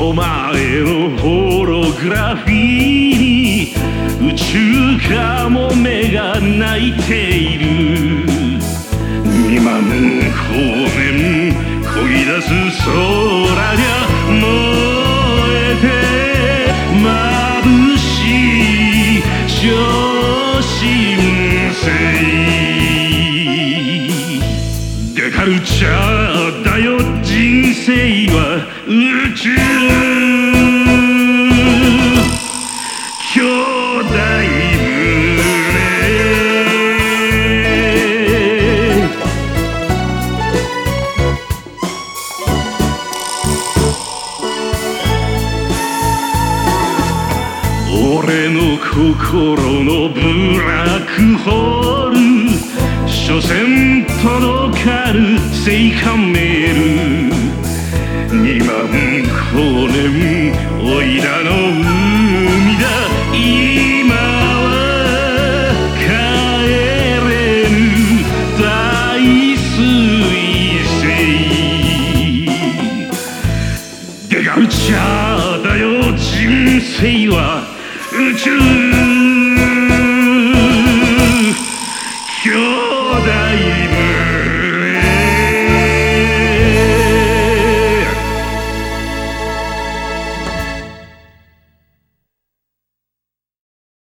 お前のホログラフィーに宇宙かも目が泣いている。2万光年漕ぎ出す空に燃えて眩しい。超新星デカルチャーだよ生は宇宙兄弟胸俺の心のブラックホール所詮届星デカルチャーだよ人生は。宇宙